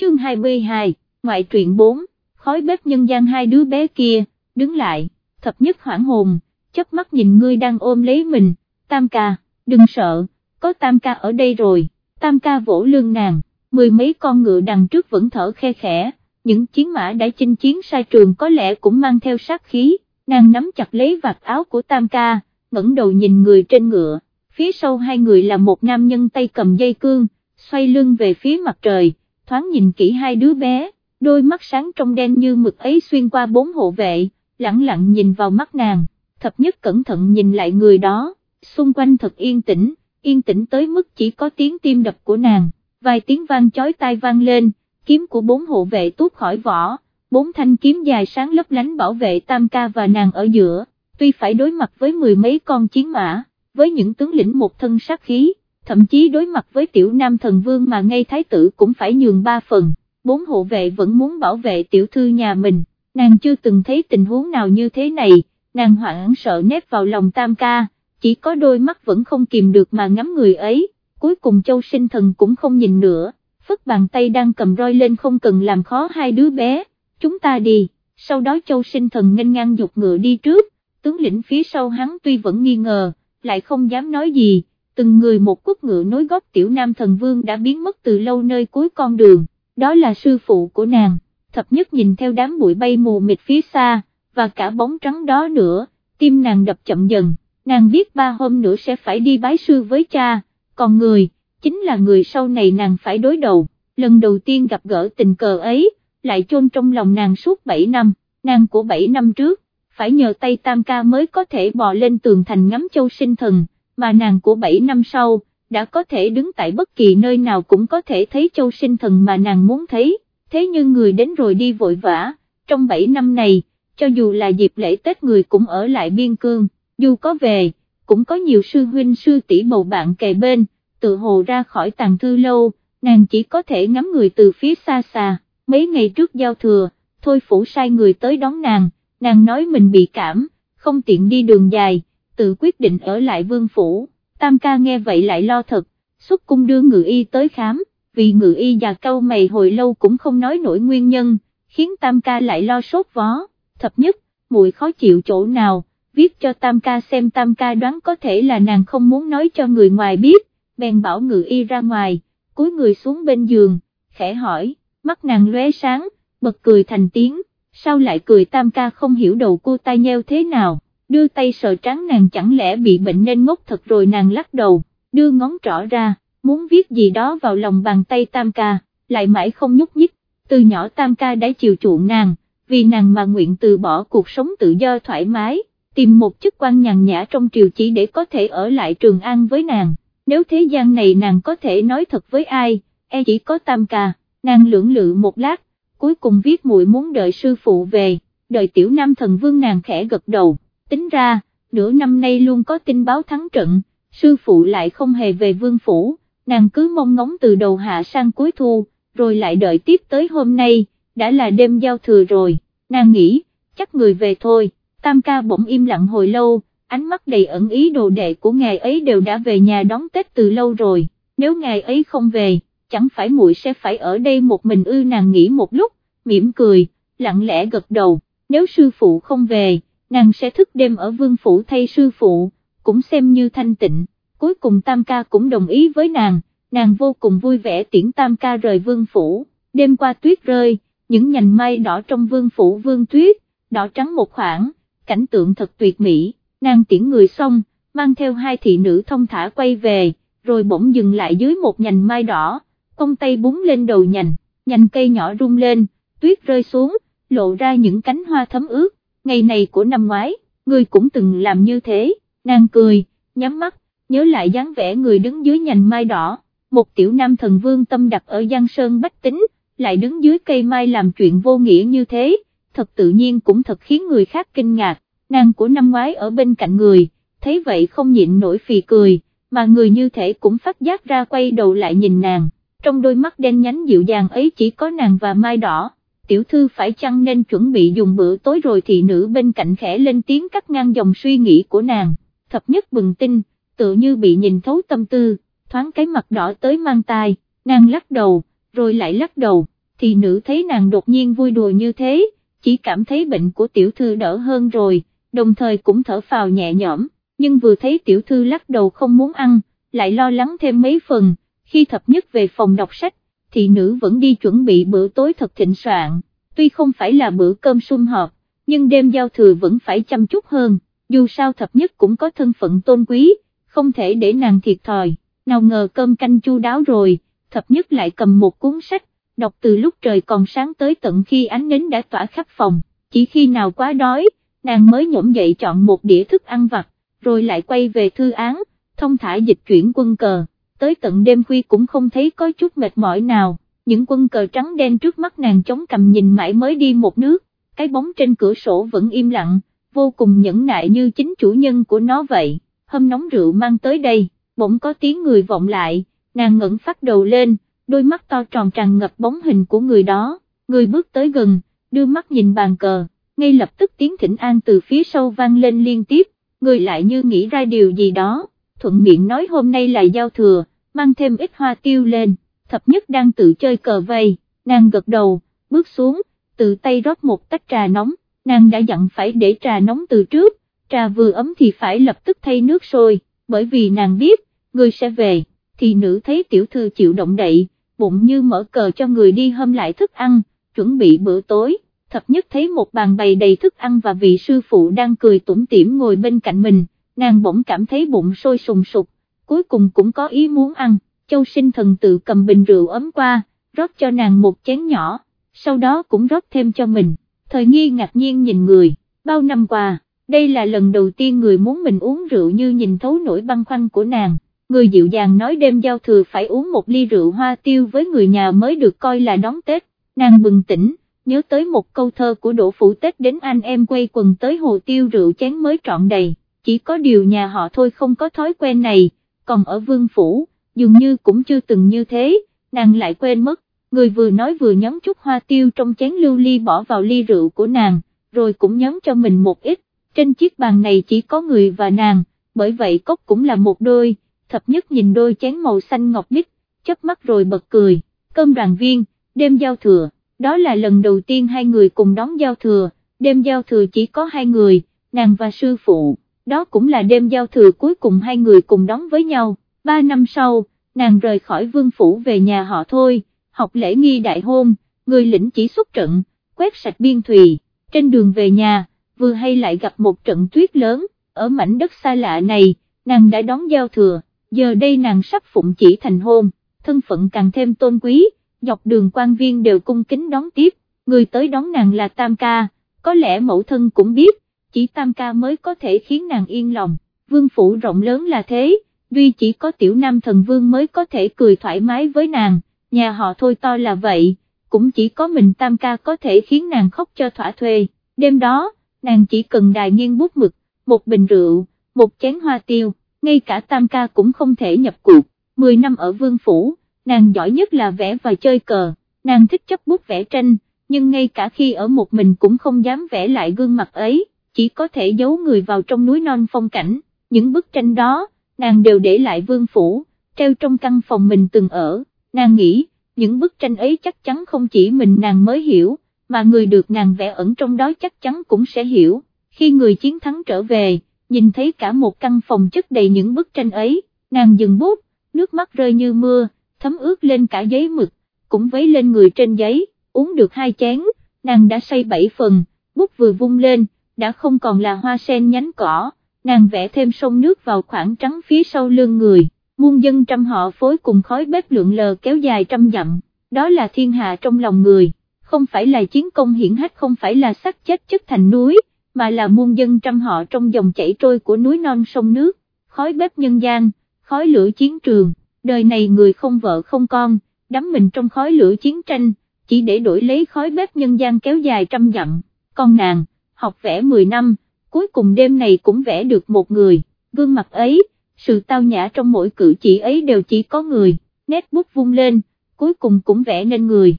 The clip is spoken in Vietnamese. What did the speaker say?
chương 22, ngoại truyện 4, khói bếp nhân gian hai đứa bé kia, đứng lại, thập nhất hoảng hồn, chớp mắt nhìn ngươi đang ôm lấy mình, tam ca, đừng sợ, có tam ca ở đây rồi, tam ca vỗ lưng nàng, mười mấy con ngựa đằng trước vẫn thở khe khẽ, những chiến mã đã chinh chiến sai trường có lẽ cũng mang theo sát khí, nàng nắm chặt lấy vạt áo của tam ca, ngẩng đầu nhìn người trên ngựa, phía sau hai người là một nam nhân tay cầm dây cương, xoay lưng về phía mặt trời, thoáng nhìn kỹ hai đứa bé, đôi mắt sáng trong đen như mực ấy xuyên qua bốn hộ vệ, lặng lặng nhìn vào mắt nàng, thập nhất cẩn thận nhìn lại người đó, xung quanh thật yên tĩnh, yên tĩnh tới mức chỉ có tiếng tim đập của nàng, vài tiếng vang chói tai vang lên, kiếm của bốn hộ vệ tuốt khỏi vỏ, bốn thanh kiếm dài sáng lấp lánh bảo vệ tam ca và nàng ở giữa, tuy phải đối mặt với mười mấy con chiến mã, với những tướng lĩnh một thân sát khí, thậm chí đối mặt với tiểu nam thần vương mà ngay thái tử cũng phải nhường ba phần, bốn hộ vệ vẫn muốn bảo vệ tiểu thư nhà mình, nàng chưa từng thấy tình huống nào như thế này, nàng hoảng sợ nép vào lòng tam ca, chỉ có đôi mắt vẫn không kìm được mà ngắm người ấy, cuối cùng châu sinh thần cũng không nhìn nữa, phất bàn tay đang cầm roi lên không cần làm khó hai đứa bé, chúng ta đi, sau đó châu sinh thần nghênh ngang dục ngựa đi trước, tướng lĩnh phía sau hắn tuy vẫn nghi ngờ, lại không dám nói gì, từng người một quốc ngựa nối gót tiểu nam thần vương đã biến mất từ lâu nơi cuối con đường, đó là sư phụ của nàng, thập nhất nhìn theo đám bụi bay mù mịt phía xa, và cả bóng trắng đó nữa, tim nàng đập chậm dần, nàng biết ba hôm nữa sẽ phải đi bái sư với cha, còn người, chính là người sau này nàng phải đối đầu, lần đầu tiên gặp gỡ tình cờ ấy, lại chôn trong lòng nàng suốt 7 năm, nàng của 7 năm trước, phải nhờ tay tam ca mới có thể bò lên tường thành ngắm châu sinh thần, mà nàng của 7 năm sau, đã có thể đứng tại bất kỳ nơi nào cũng có thể thấy châu sinh thần mà nàng muốn thấy, thế nhưng người đến rồi đi vội vã, trong 7 năm này, cho dù là dịp lễ Tết người cũng ở lại biên cương, dù có về, cũng có nhiều sư huynh sư tỷ bầu bạn kề bên, tự hồ ra khỏi tàng thư lâu, nàng chỉ có thể ngắm người từ phía xa xa, mấy ngày trước giao thừa, thôi phủ sai người tới đón nàng, nàng nói mình bị cảm, không tiện đi đường dài, tự quyết định ở lại vương phủ, tam ca nghe vậy lại lo thật, xuất cung đưa ngự y tới khám, vì ngự y già câu mày hồi lâu cũng không nói nổi nguyên nhân, khiến tam ca lại lo sốt vó, thập nhất, muội khó chịu chỗ nào, viết cho tam ca xem tam ca đoán có thể là nàng không muốn nói cho người ngoài biết, bèn bảo ngự y ra ngoài, cúi người xuống bên giường, khẽ hỏi, mắt nàng lóe sáng, bật cười thành tiếng, sao lại cười tam ca không hiểu đầu cô tai nheo thế nào, đưa tay sờ trắng nàng chẳng lẽ bị bệnh nên ngốc thật rồi nàng lắc đầu, đưa ngón trỏ ra, muốn viết gì đó vào lòng bàn tay tam ca, lại mãi không nhúc nhích, từ nhỏ tam ca đã chiều chuộng nàng, vì nàng mà nguyện từ bỏ cuộc sống tự do thoải mái, tìm một chức quan nhàn nhã trong triều chỉ để có thể ở lại Trường An với nàng, nếu thế gian này nàng có thể nói thật với ai, e chỉ có tam ca, nàng lưỡng lự một lát, cuối cùng viết muội muốn đợi sư phụ về, đợi tiểu nam thần vương nàng khẽ gật đầu, tính ra, nửa năm nay luôn có tin báo thắng trận, sư phụ lại không hề về vương phủ, nàng cứ mong ngóng từ đầu hạ sang cuối thu, rồi lại đợi tiếp tới hôm nay, đã là đêm giao thừa rồi, nàng nghĩ, chắc người về thôi, tam ca bỗng im lặng hồi lâu, ánh mắt đầy ẩn ý đồ đệ của ngài ấy đều đã về nhà đón Tết từ lâu rồi, nếu ngài ấy không về, chẳng phải muội sẽ phải ở đây một mình ư nàng nghĩ một lúc, mỉm cười, lặng lẽ gật đầu, nếu sư phụ không về, nàng sẽ thức đêm ở vương phủ thay sư phụ, cũng xem như thanh tịnh, cuối cùng tam ca cũng đồng ý với nàng, nàng vô cùng vui vẻ tiễn tam ca rời vương phủ, đêm qua tuyết rơi, những nhành mai đỏ trong vương phủ vương tuyết, đỏ trắng một khoảng, cảnh tượng thật tuyệt mỹ, nàng tiễn người xong, mang theo hai thị nữ thông thả quay về, rồi bỗng dừng lại dưới một nhành mai đỏ, cong tay búng lên đầu nhành, nhành cây nhỏ rung lên, tuyết rơi xuống, lộ ra những cánh hoa thấm ướt, ngày này của năm ngoái, người cũng từng làm như thế, nàng cười, nhắm mắt, nhớ lại dáng vẻ người đứng dưới nhành mai đỏ, một tiểu nam thần vương tâm đặt ở Giang Sơn Bách Tính, lại đứng dưới cây mai làm chuyện vô nghĩa như thế, thật tự nhiên cũng thật khiến người khác kinh ngạc, nàng của năm ngoái ở bên cạnh người, thấy vậy không nhịn nổi phì cười, mà người như thể cũng phát giác ra quay đầu lại nhìn nàng, trong đôi mắt đen nhánh dịu dàng ấy chỉ có nàng và mai đỏ, tiểu thư phải chăng nên chuẩn bị dùng bữa tối rồi thì nữ bên cạnh khẽ lên tiếng cắt ngang dòng suy nghĩ của nàng, thập nhất bừng tinh, tự như bị nhìn thấu tâm tư, thoáng cái mặt đỏ tới mang tai, nàng lắc đầu, rồi lại lắc đầu, thì nữ thấy nàng đột nhiên vui đùa như thế, chỉ cảm thấy bệnh của tiểu thư đỡ hơn rồi, đồng thời cũng thở phào nhẹ nhõm, nhưng vừa thấy tiểu thư lắc đầu không muốn ăn, lại lo lắng thêm mấy phần, khi thập nhất về phòng đọc sách, thì nữ vẫn đi chuẩn bị bữa tối thật thịnh soạn, tuy không phải là bữa cơm sum họp, nhưng đêm giao thừa vẫn phải chăm chút hơn, dù sao thập nhất cũng có thân phận tôn quý, không thể để nàng thiệt thòi, nào ngờ cơm canh chu đáo rồi, thập nhất lại cầm một cuốn sách, đọc từ lúc trời còn sáng tới tận khi ánh nến đã tỏa khắp phòng, chỉ khi nào quá đói, nàng mới nhổm dậy chọn một đĩa thức ăn vặt, rồi lại quay về thư án, thông thả dịch chuyển quân cờ, tới tận đêm khuya cũng không thấy có chút mệt mỏi nào, những quân cờ trắng đen trước mắt nàng chống cầm nhìn mãi mới đi một nước, cái bóng trên cửa sổ vẫn im lặng, vô cùng nhẫn nại như chính chủ nhân của nó vậy, hâm nóng rượu mang tới đây, bỗng có tiếng người vọng lại, nàng ngẩng phát đầu lên, đôi mắt to tròn tràn ngập bóng hình của người đó, người bước tới gần, đưa mắt nhìn bàn cờ, ngay lập tức tiếng thỉnh an từ phía sau vang lên liên tiếp, người lại như nghĩ ra điều gì đó, thuận miệng nói hôm nay là giao thừa, mang thêm ít hoa tiêu lên, thập nhất đang tự chơi cờ vây, nàng gật đầu, bước xuống, tự tay rót một tách trà nóng, nàng đã dặn phải để trà nóng từ trước, trà vừa ấm thì phải lập tức thay nước sôi, bởi vì nàng biết, người sẽ về, thì nữ thấy tiểu thư chịu động đậy, bụng như mở cờ cho người đi hâm lại thức ăn, chuẩn bị bữa tối, thập nhất thấy một bàn bày đầy thức ăn và vị sư phụ đang cười tủm tỉm ngồi bên cạnh mình, nàng bỗng cảm thấy bụng sôi sùng sục, cuối cùng cũng có ý muốn ăn, châu sinh thần tự cầm bình rượu ấm qua, rót cho nàng một chén nhỏ, sau đó cũng rót thêm cho mình, thời nghi ngạc nhiên nhìn người, bao năm qua, đây là lần đầu tiên người muốn mình uống rượu như nhìn thấu nỗi băn khoăn của nàng. Người dịu dàng nói đêm giao thừa phải uống một ly rượu hoa tiêu với người nhà mới được coi là đón Tết, nàng bừng tỉnh, nhớ tới một câu thơ của Đỗ Phủ Tết đến anh em quay quần tới hồ tiêu rượu chén mới trọn đầy, chỉ có điều nhà họ thôi không có thói quen này, còn ở Vương Phủ, dường như cũng chưa từng như thế, nàng lại quên mất, người vừa nói vừa nhấm chút hoa tiêu trong chén lưu ly bỏ vào ly rượu của nàng, rồi cũng nhấm cho mình một ít, trên chiếc bàn này chỉ có người và nàng, bởi vậy cốc cũng là một đôi thập nhất nhìn đôi chén màu xanh ngọc bích, chớp mắt rồi bật cười, cơm đoàn viên, đêm giao thừa, đó là lần đầu tiên hai người cùng đón giao thừa, đêm giao thừa chỉ có hai người, nàng và sư phụ, đó cũng là đêm giao thừa cuối cùng hai người cùng đón với nhau, ba năm sau, nàng rời khỏi vương phủ về nhà họ thôi, học lễ nghi đại hôn, người lĩnh chỉ xuất trận, quét sạch biên thùy, trên đường về nhà, vừa hay lại gặp một trận tuyết lớn, ở mảnh đất xa lạ này, nàng đã đón giao thừa. Giờ đây nàng sắp phụng chỉ thành hôn, thân phận càng thêm tôn quý, dọc đường quan viên đều cung kính đón tiếp, người tới đón nàng là Tam Ca, có lẽ mẫu thân cũng biết, chỉ Tam Ca mới có thể khiến nàng yên lòng, vương phủ rộng lớn là thế, duy chỉ có tiểu nam thần vương mới có thể cười thoải mái với nàng, nhà họ thôi to là vậy, cũng chỉ có mình Tam Ca có thể khiến nàng khóc cho thỏa thuê, đêm đó, nàng chỉ cần đài nghiêng bút mực, một bình rượu, một chén hoa tiêu ngay cả tam ca cũng không thể nhập cuộc, 10 năm ở vương phủ, nàng giỏi nhất là vẽ và chơi cờ, nàng thích chấp bút vẽ tranh, nhưng ngay cả khi ở một mình cũng không dám vẽ lại gương mặt ấy, chỉ có thể giấu người vào trong núi non phong cảnh, những bức tranh đó, nàng đều để lại vương phủ, treo trong căn phòng mình từng ở, nàng nghĩ, những bức tranh ấy chắc chắn không chỉ mình nàng mới hiểu, mà người được nàng vẽ ẩn trong đó chắc chắn cũng sẽ hiểu, khi người chiến thắng trở về nhìn thấy cả một căn phòng chất đầy những bức tranh ấy, nàng dừng bút, nước mắt rơi như mưa, thấm ướt lên cả giấy mực, cũng vấy lên người trên giấy, uống được hai chén, nàng đã say bảy phần, bút vừa vung lên, đã không còn là hoa sen nhánh cỏ, nàng vẽ thêm sông nước vào khoảng trắng phía sau lưng người, muôn dân trăm họ phối cùng khói bếp lượn lờ kéo dài trăm dặm, đó là thiên hạ trong lòng người, không phải là chiến công hiển hách không phải là sắc chết chất thành núi mà là muôn dân trăm họ trong dòng chảy trôi của núi non sông nước, khói bếp nhân gian, khói lửa chiến trường, đời này người không vợ không con, đắm mình trong khói lửa chiến tranh, chỉ để đổi lấy khói bếp nhân gian kéo dài trăm dặm, con nàng, học vẽ 10 năm, cuối cùng đêm này cũng vẽ được một người, gương mặt ấy, sự tao nhã trong mỗi cử chỉ ấy đều chỉ có người, nét bút vung lên, cuối cùng cũng vẽ nên người.